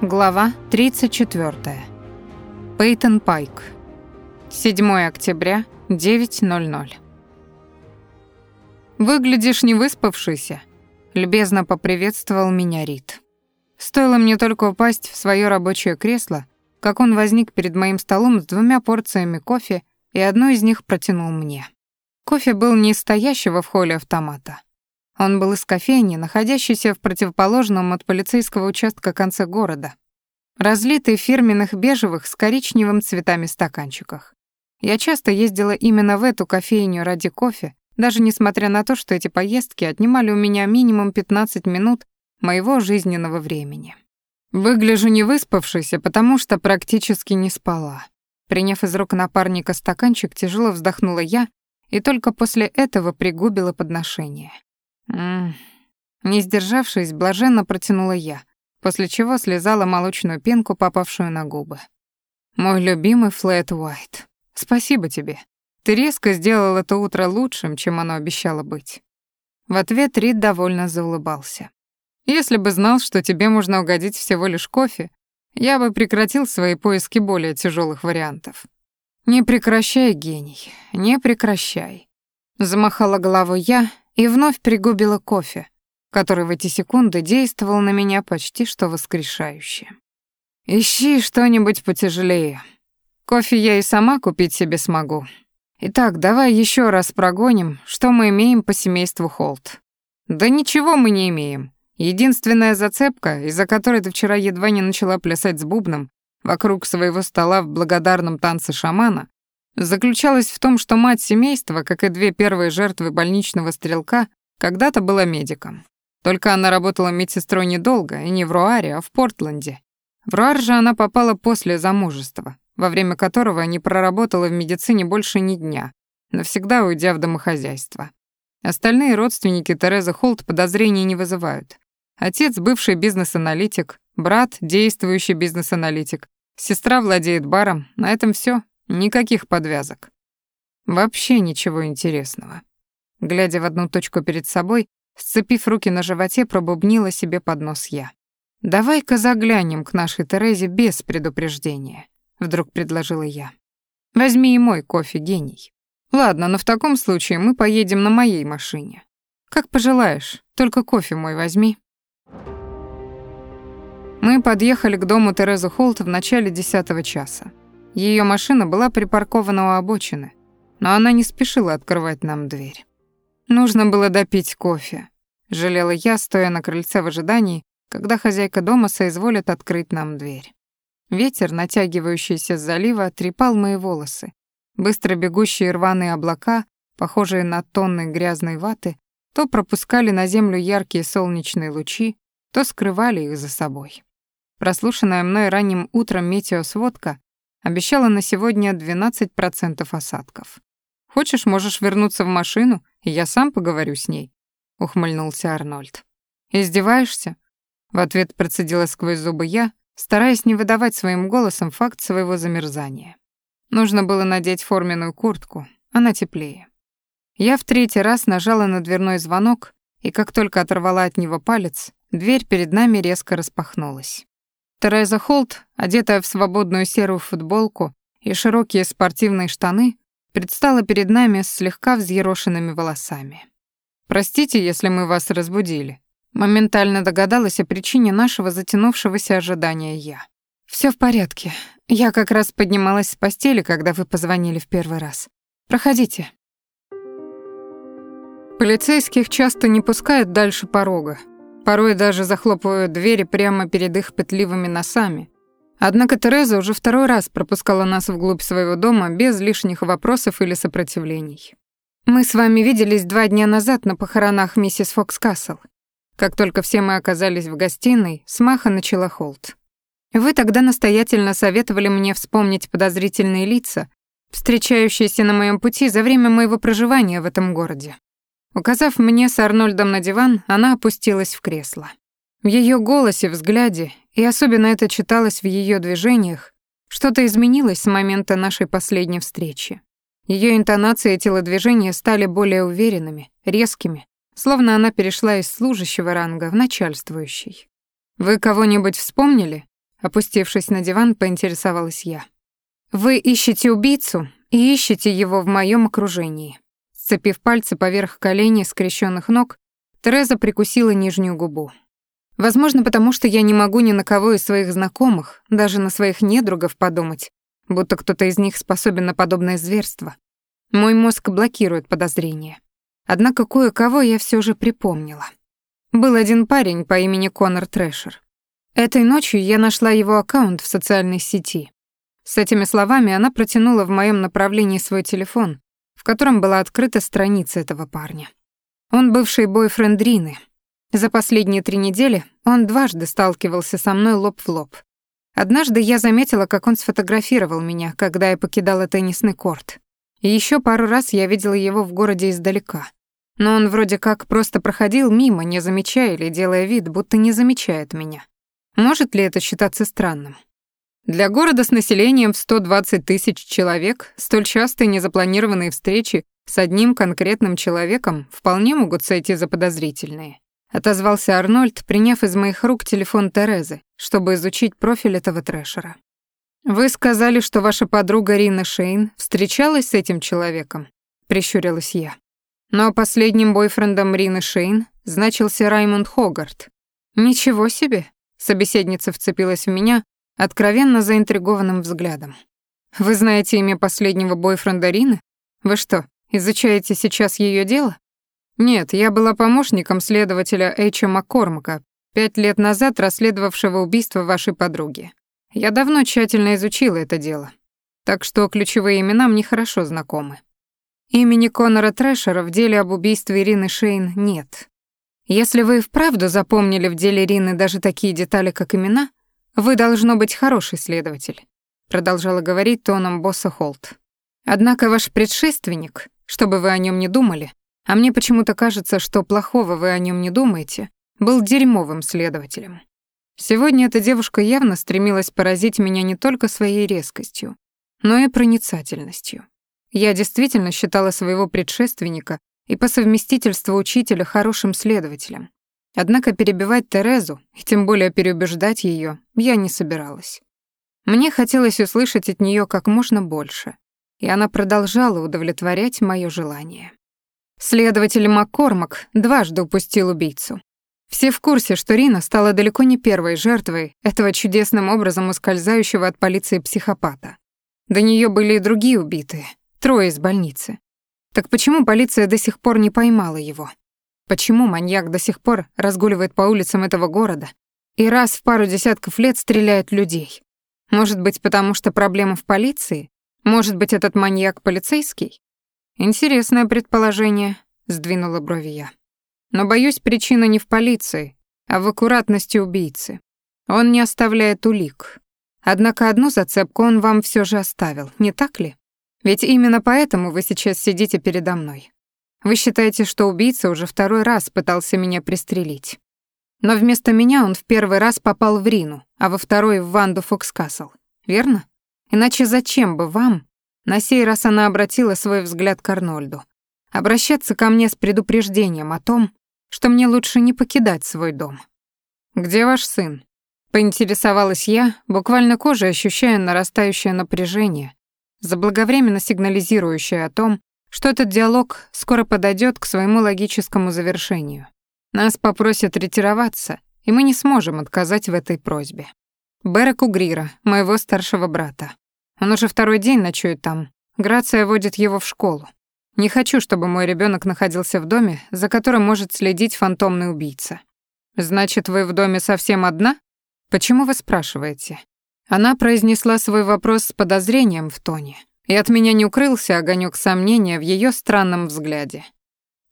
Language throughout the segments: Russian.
Глава 34. Пейтон Пайк. 7 октября, 9.00. «Выглядишь невыспавшийся», — любезно поприветствовал меня Рид. Стоило мне только упасть в свое рабочее кресло, как он возник перед моим столом с двумя порциями кофе, и одну из них протянул мне. Кофе был не из стоящего в холле автомата. Он был из кофейни, находящейся в противоположном от полицейского участка конце города, разлитый в фирменных бежевых с коричневым цветами стаканчиках. Я часто ездила именно в эту кофейню ради кофе, даже несмотря на то, что эти поездки отнимали у меня минимум 15 минут моего жизненного времени. Выгляжу не выспавшейся, потому что практически не спала. Приняв из рук напарника стаканчик, тяжело вздохнула я и только после этого пригубила подношение. Не сдержавшись, блаженно протянула я, после чего слезала молочную пенку, попавшую на губы. Мой любимый Флэт Уайт. Спасибо тебе. Ты резко сделал это утро лучшим, чем оно обещало быть. В ответ Рид довольно заулыбался. Если бы знал, что тебе можно угодить всего лишь кофе, я бы прекратил свои поиски более тяжелых вариантов. Не прекращай, гений, не прекращай. Замахала головой я и вновь пригубила кофе, который в эти секунды действовал на меня почти что воскрешающе. Ищи что-нибудь потяжелее. Кофе я и сама купить себе смогу. Итак, давай еще раз прогоним, что мы имеем по семейству Холт. Да ничего мы не имеем. Единственная зацепка, из-за которой ты вчера едва не начала плясать с бубном вокруг своего стола в благодарном танце шамана, заключалась в том, что мать семейства, как и две первые жертвы больничного стрелка, когда-то была медиком. Только она работала медсестрой недолго, и не в Руаре, а в Портленде. В Руар же она попала после замужества, во время которого не проработала в медицине больше ни дня, навсегда уйдя в домохозяйство. Остальные родственники Терезы Холт подозрений не вызывают. Отец — бывший бизнес-аналитик, брат — действующий бизнес-аналитик, сестра владеет баром, на этом все. Никаких подвязок. Вообще ничего интересного. Глядя в одну точку перед собой, сцепив руки на животе, пробубнила себе под нос я. «Давай-ка заглянем к нашей Терезе без предупреждения», — вдруг предложила я. «Возьми и мой кофе, гений. Ладно, но в таком случае мы поедем на моей машине. Как пожелаешь, только кофе мой возьми». Мы подъехали к дому Терезы Холт в начале десятого часа. Ее машина была припаркована у обочины, но она не спешила открывать нам дверь. Нужно было допить кофе, жалела я, стоя на крыльце в ожидании, когда хозяйка дома соизволит открыть нам дверь. Ветер, натягивающийся с залива, трепал мои волосы. Быстро бегущие рваные облака, похожие на тонны грязной ваты, то пропускали на землю яркие солнечные лучи, то скрывали их за собой. Прослушанная мной ранним утром метеосводка Обещала на сегодня 12% осадков. Хочешь, можешь вернуться в машину, и я сам поговорю с ней, ухмыльнулся Арнольд. Издеваешься? В ответ процедила сквозь зубы я, стараясь не выдавать своим голосом факт своего замерзания. Нужно было надеть форменную куртку, она теплее. Я в третий раз нажала на дверной звонок, и как только оторвала от него палец, дверь перед нами резко распахнулась. Тереза Холт, одетая в свободную серую футболку и широкие спортивные штаны, предстала перед нами с слегка взъерошенными волосами. «Простите, если мы вас разбудили». Моментально догадалась о причине нашего затянувшегося ожидания я. Все в порядке. Я как раз поднималась с постели, когда вы позвонили в первый раз. Проходите». Полицейских часто не пускают дальше порога, Порой даже захлопывают двери прямо перед их пытливыми носами. Однако Тереза уже второй раз пропускала нас вглубь своего дома без лишних вопросов или сопротивлений. «Мы с вами виделись два дня назад на похоронах миссис Фокскасл. Как только все мы оказались в гостиной, смаха начала Холт. Вы тогда настоятельно советовали мне вспомнить подозрительные лица, встречающиеся на моем пути за время моего проживания в этом городе. Указав мне с Арнольдом на диван, она опустилась в кресло. В ее голосе, взгляде, и особенно это читалось в ее движениях, что-то изменилось с момента нашей последней встречи. Ее интонации и телодвижения стали более уверенными, резкими, словно она перешла из служащего ранга в начальствующий. «Вы кого-нибудь вспомнили?» Опустившись на диван, поинтересовалась я. «Вы ищете убийцу и ищете его в моем окружении». Сцепив пальцы поверх коленей скрещенных ног, Тереза прикусила нижнюю губу. Возможно, потому что я не могу ни на кого из своих знакомых, даже на своих недругов подумать, будто кто-то из них способен на подобное зверство. Мой мозг блокирует подозрения. Однако кое-кого я все же припомнила. Был один парень по имени Конор Трэшер. Этой ночью я нашла его аккаунт в социальной сети. С этими словами она протянула в моем направлении свой телефон, в котором была открыта страница этого парня. Он бывший бойфренд Рины, за последние три недели он дважды сталкивался со мной лоб в лоб. Однажды я заметила, как он сфотографировал меня, когда я покидала теннисный корт. И ещё пару раз я видела его в городе издалека. Но он вроде как просто проходил мимо, не замечая или делая вид, будто не замечает меня. Может ли это считаться странным? Для города с населением в 120 тысяч человек столь частые незапланированные встречи с одним конкретным человеком вполне могут сойти за подозрительные отозвался Арнольд, приняв из моих рук телефон Терезы, чтобы изучить профиль этого трэшера. Вы сказали, что ваша подруга Рина Шейн встречалась с этим человеком, прищурилась я. Но последним бойфрендом Рины Шейн значился Раймонд Хогарт. Ничего себе, собеседница вцепилась в меня откровенно заинтригованным взглядом. Вы знаете имя последнего бойфренда Рины? Вы что, изучаете сейчас ее дело? Нет, я была помощником следователя Эйча Маккормака, пять лет назад расследовавшего убийство вашей подруги. Я давно тщательно изучила это дело, так что ключевые имена мне хорошо знакомы. Имени Конора Трэшера в деле об убийстве Ирины Шейн нет. Если вы вправду запомнили в деле Ирины даже такие детали, как имена, вы должно быть хороший следователь, продолжала говорить тоном босса Холт. Однако ваш предшественник, чтобы вы о нем не думали, а мне почему-то кажется, что плохого вы о нем не думаете, был дерьмовым следователем. Сегодня эта девушка явно стремилась поразить меня не только своей резкостью, но и проницательностью. Я действительно считала своего предшественника и по совместительству учителя хорошим следователем. Однако перебивать Терезу, и тем более переубеждать ее, я не собиралась. Мне хотелось услышать от нее как можно больше, и она продолжала удовлетворять мое желание. Следователь Маккормак дважды упустил убийцу. Все в курсе, что Рина стала далеко не первой жертвой этого чудесным образом ускользающего от полиции психопата. До нее были и другие убитые, трое из больницы. Так почему полиция до сих пор не поймала его? Почему маньяк до сих пор разгуливает по улицам этого города и раз в пару десятков лет стреляет людей? Может быть, потому что проблема в полиции? Может быть, этот маньяк полицейский? Интересное предположение, сдвинула брови я. Но боюсь, причина не в полиции, а в аккуратности убийцы. Он не оставляет улик. Однако одну зацепку он вам все же оставил, не так ли? Ведь именно поэтому вы сейчас сидите передо мной. Вы считаете, что убийца уже второй раз пытался меня пристрелить. Но вместо меня он в первый раз попал в Рину, а во второй — в Ванду Фокскасл. Верно? Иначе зачем бы вам на сей раз она обратила свой взгляд к Арнольду. Обращаться ко мне с предупреждением о том, что мне лучше не покидать свой дом. «Где ваш сын?» Поинтересовалась я, буквально кожей ощущая нарастающее напряжение, заблаговременно сигнализирующее о том, что этот диалог скоро подойдет к своему логическому завершению. Нас попросят ретироваться, и мы не сможем отказать в этой просьбе. Береку Грира, моего старшего брата. Он уже второй день ночует там. Грация водит его в школу. Не хочу, чтобы мой ребенок находился в доме, за которым может следить фантомный убийца. Значит, вы в доме совсем одна? Почему вы спрашиваете? Она произнесла свой вопрос с подозрением в тоне, и от меня не укрылся огонек сомнения в ее странном взгляде.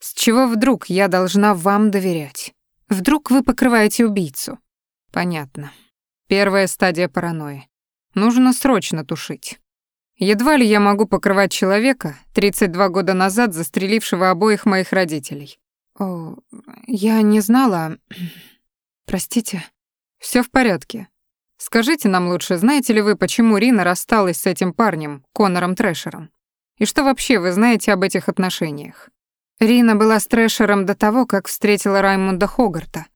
С чего вдруг я должна вам доверять? Вдруг вы покрываете убийцу? Понятно. Первая стадия паранойи. Нужно срочно тушить. Едва ли я могу покрывать человека, 32 года назад застрелившего обоих моих родителей. О, я не знала. Простите. Все в порядке. Скажите нам лучше, знаете ли вы, почему Рина рассталась с этим парнем, Конором Трэшером? И что вообще вы знаете об этих отношениях? Рина была с Трэшером до того, как встретила Раймунда Хогарта.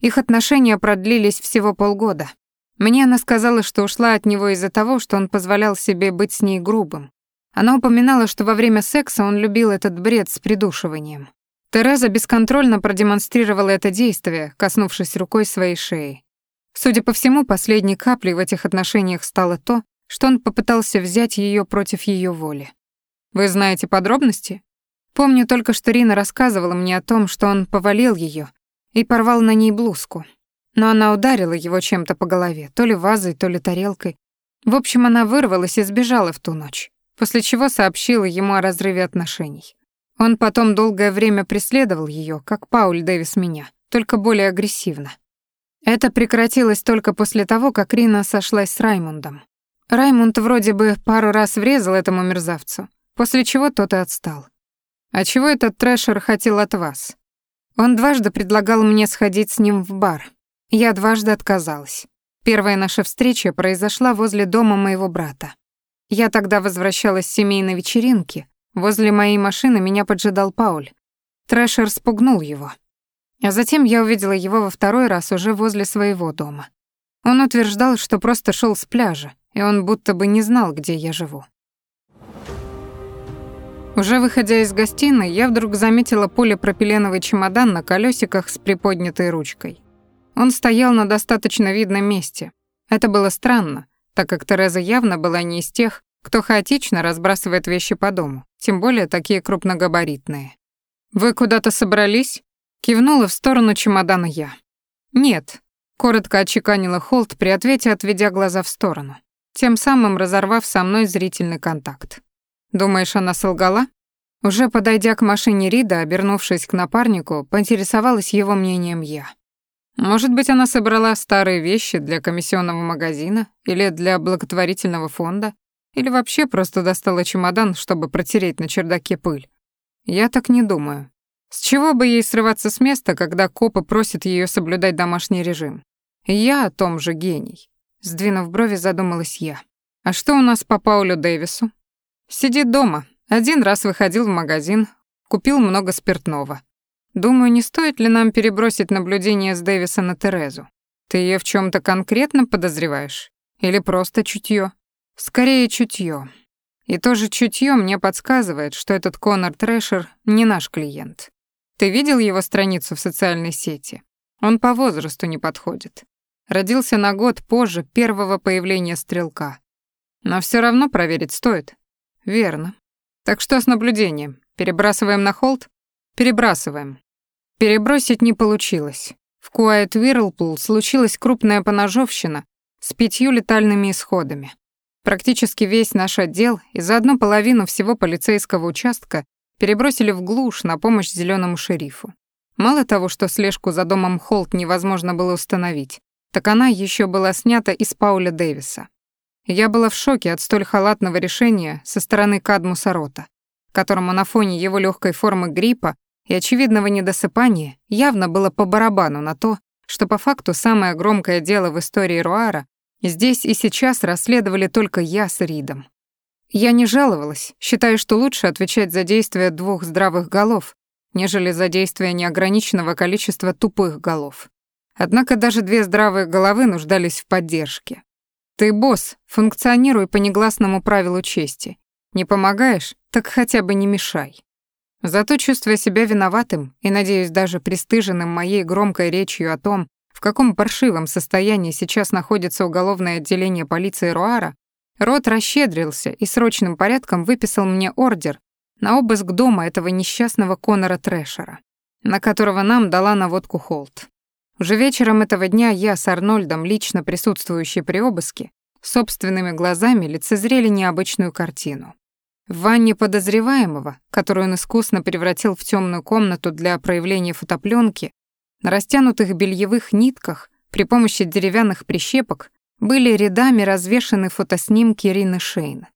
Их отношения продлились всего полгода. Мне она сказала, что ушла от него из-за того, что он позволял себе быть с ней грубым. Она упоминала, что во время секса он любил этот бред с придушиванием. Тереза бесконтрольно продемонстрировала это действие, коснувшись рукой своей шеи. Судя по всему, последней каплей в этих отношениях стало то, что он попытался взять ее против ее воли. Вы знаете подробности? Помню только, что Рина рассказывала мне о том, что он повалил ее и порвал на ней блузку. Но она ударила его чем-то по голове, то ли вазой, то ли тарелкой. В общем, она вырвалась и сбежала в ту ночь, после чего сообщила ему о разрыве отношений. Он потом долгое время преследовал ее, как Пауль Дэвис меня, только более агрессивно. Это прекратилось только после того, как Рина сошлась с Раймундом. Раймунд вроде бы пару раз врезал этому мерзавцу, после чего тот и отстал. А чего этот трэшер хотел от вас? Он дважды предлагал мне сходить с ним в бар. Я дважды отказалась. Первая наша встреча произошла возле дома моего брата. Я тогда возвращалась с семейной вечеринки, Возле моей машины меня поджидал Пауль. Трэшер спугнул его. А затем я увидела его во второй раз уже возле своего дома. Он утверждал, что просто шел с пляжа, и он будто бы не знал, где я живу. Уже выходя из гостиной, я вдруг заметила полипропиленовый чемодан на колесиках с приподнятой ручкой. Он стоял на достаточно видном месте. Это было странно, так как Тереза явно была не из тех, кто хаотично разбрасывает вещи по дому, тем более такие крупногабаритные. «Вы куда-то собрались?» — кивнула в сторону чемодана я. «Нет», — коротко отчеканила Холт при ответе, отведя глаза в сторону, тем самым разорвав со мной зрительный контакт. «Думаешь, она солгала?» Уже подойдя к машине Рида, обернувшись к напарнику, поинтересовалась его мнением я. Может быть, она собрала старые вещи для комиссионного магазина или для благотворительного фонда, или вообще просто достала чемодан, чтобы протереть на чердаке пыль. Я так не думаю. С чего бы ей срываться с места, когда копы просят ее соблюдать домашний режим? Я о том же гений. Сдвинув брови, задумалась я. А что у нас по Паулю Дэвису? Сидит дома. Один раз выходил в магазин, купил много спиртного. Думаю, не стоит ли нам перебросить наблюдение с Дэвиса на Терезу? Ты ее в чем то конкретно подозреваешь? Или просто чутье? Скорее чутье. И тоже чутье мне подсказывает, что этот Конор Трэшер не наш клиент. Ты видел его страницу в социальной сети? Он по возрасту не подходит. Родился на год позже первого появления стрелка. Но все равно проверить стоит. Верно. Так что с наблюдением? Перебрасываем на холд? Перебрасываем. Перебросить не получилось. В Куайт Whirlpool случилась крупная поножовщина с пятью летальными исходами. Практически весь наш отдел и за одну половину всего полицейского участка перебросили в глушь на помощь зеленому шерифу. Мало того, что слежку за домом Холт невозможно было установить, так она еще была снята из Пауля Дэвиса. Я была в шоке от столь халатного решения со стороны Кадмуса Рота, которому на фоне его легкой формы гриппа и очевидного недосыпания явно было по барабану на то, что по факту самое громкое дело в истории Руара Здесь и сейчас расследовали только я с Ридом. Я не жаловалась, считая, что лучше отвечать за действия двух здравых голов, нежели за действия неограниченного количества тупых голов. Однако даже две здравые головы нуждались в поддержке. Ты босс, функционируй по негласному правилу чести. Не помогаешь, так хотя бы не мешай. Зато, чувствуя себя виноватым и, надеюсь, даже пристыженным моей громкой речью о том, в каком паршивом состоянии сейчас находится уголовное отделение полиции Руара, Рот расщедрился и срочным порядком выписал мне ордер на обыск дома этого несчастного Конора Трэшера, на которого нам дала наводку Холт. Уже вечером этого дня я с Арнольдом, лично присутствующие при обыске, собственными глазами лицезрели необычную картину. В ванне подозреваемого, которую он искусно превратил в темную комнату для проявления фотопленки, на растянутых бельевых нитках при помощи деревянных прищепок были рядами развешаны фотоснимки Рины Шейн.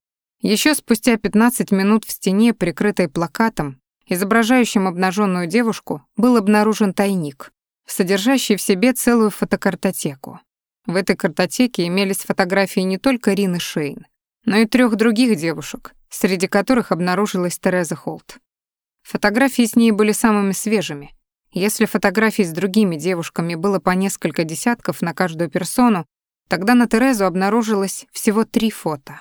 Еще спустя 15 минут в стене, прикрытой плакатом, изображающим обнаженную девушку, был обнаружен тайник, содержащий в себе целую фотокартотеку. В этой картотеке имелись фотографии не только Рины Шейн, но и трех других девушек, среди которых обнаружилась Тереза Холт. Фотографии с ней были самыми свежими, если фотографий с другими девушками было по несколько десятков на каждую персону, Тогда на Терезу обнаружилось всего три фото.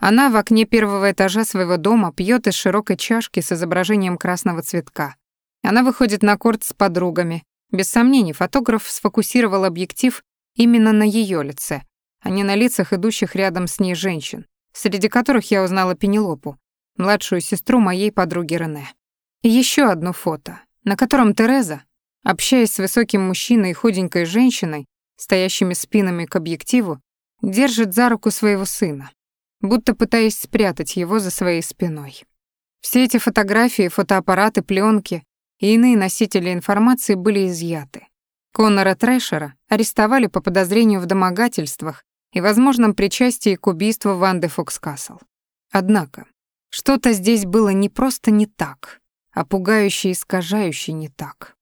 Она в окне первого этажа своего дома пьет из широкой чашки с изображением красного цветка. Она выходит на корт с подругами. Без сомнений, фотограф сфокусировал объектив именно на ее лице, а не на лицах идущих рядом с ней женщин, среди которых я узнала Пенелопу, младшую сестру моей подруги Рене. И еще одно фото, на котором Тереза, общаясь с высоким мужчиной и худенькой женщиной, стоящими спинами к объективу, держит за руку своего сына, будто пытаясь спрятать его за своей спиной. Все эти фотографии, фотоаппараты, пленки и иные носители информации были изъяты. Коннора Трэшера арестовали по подозрению в домогательствах и возможном причастии к убийству Ванды Фокскасл. Однако, что-то здесь было не просто не так, а пугающе искажающе не так.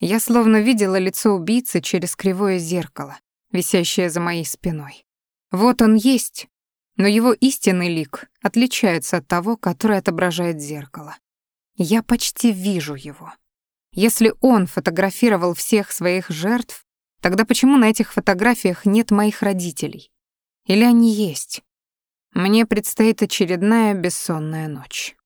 Я словно видела лицо убийцы через кривое зеркало, висящее за моей спиной. Вот он есть, но его истинный лик отличается от того, который отображает зеркало. Я почти вижу его. Если он фотографировал всех своих жертв, тогда почему на этих фотографиях нет моих родителей? Или они есть? Мне предстоит очередная бессонная ночь.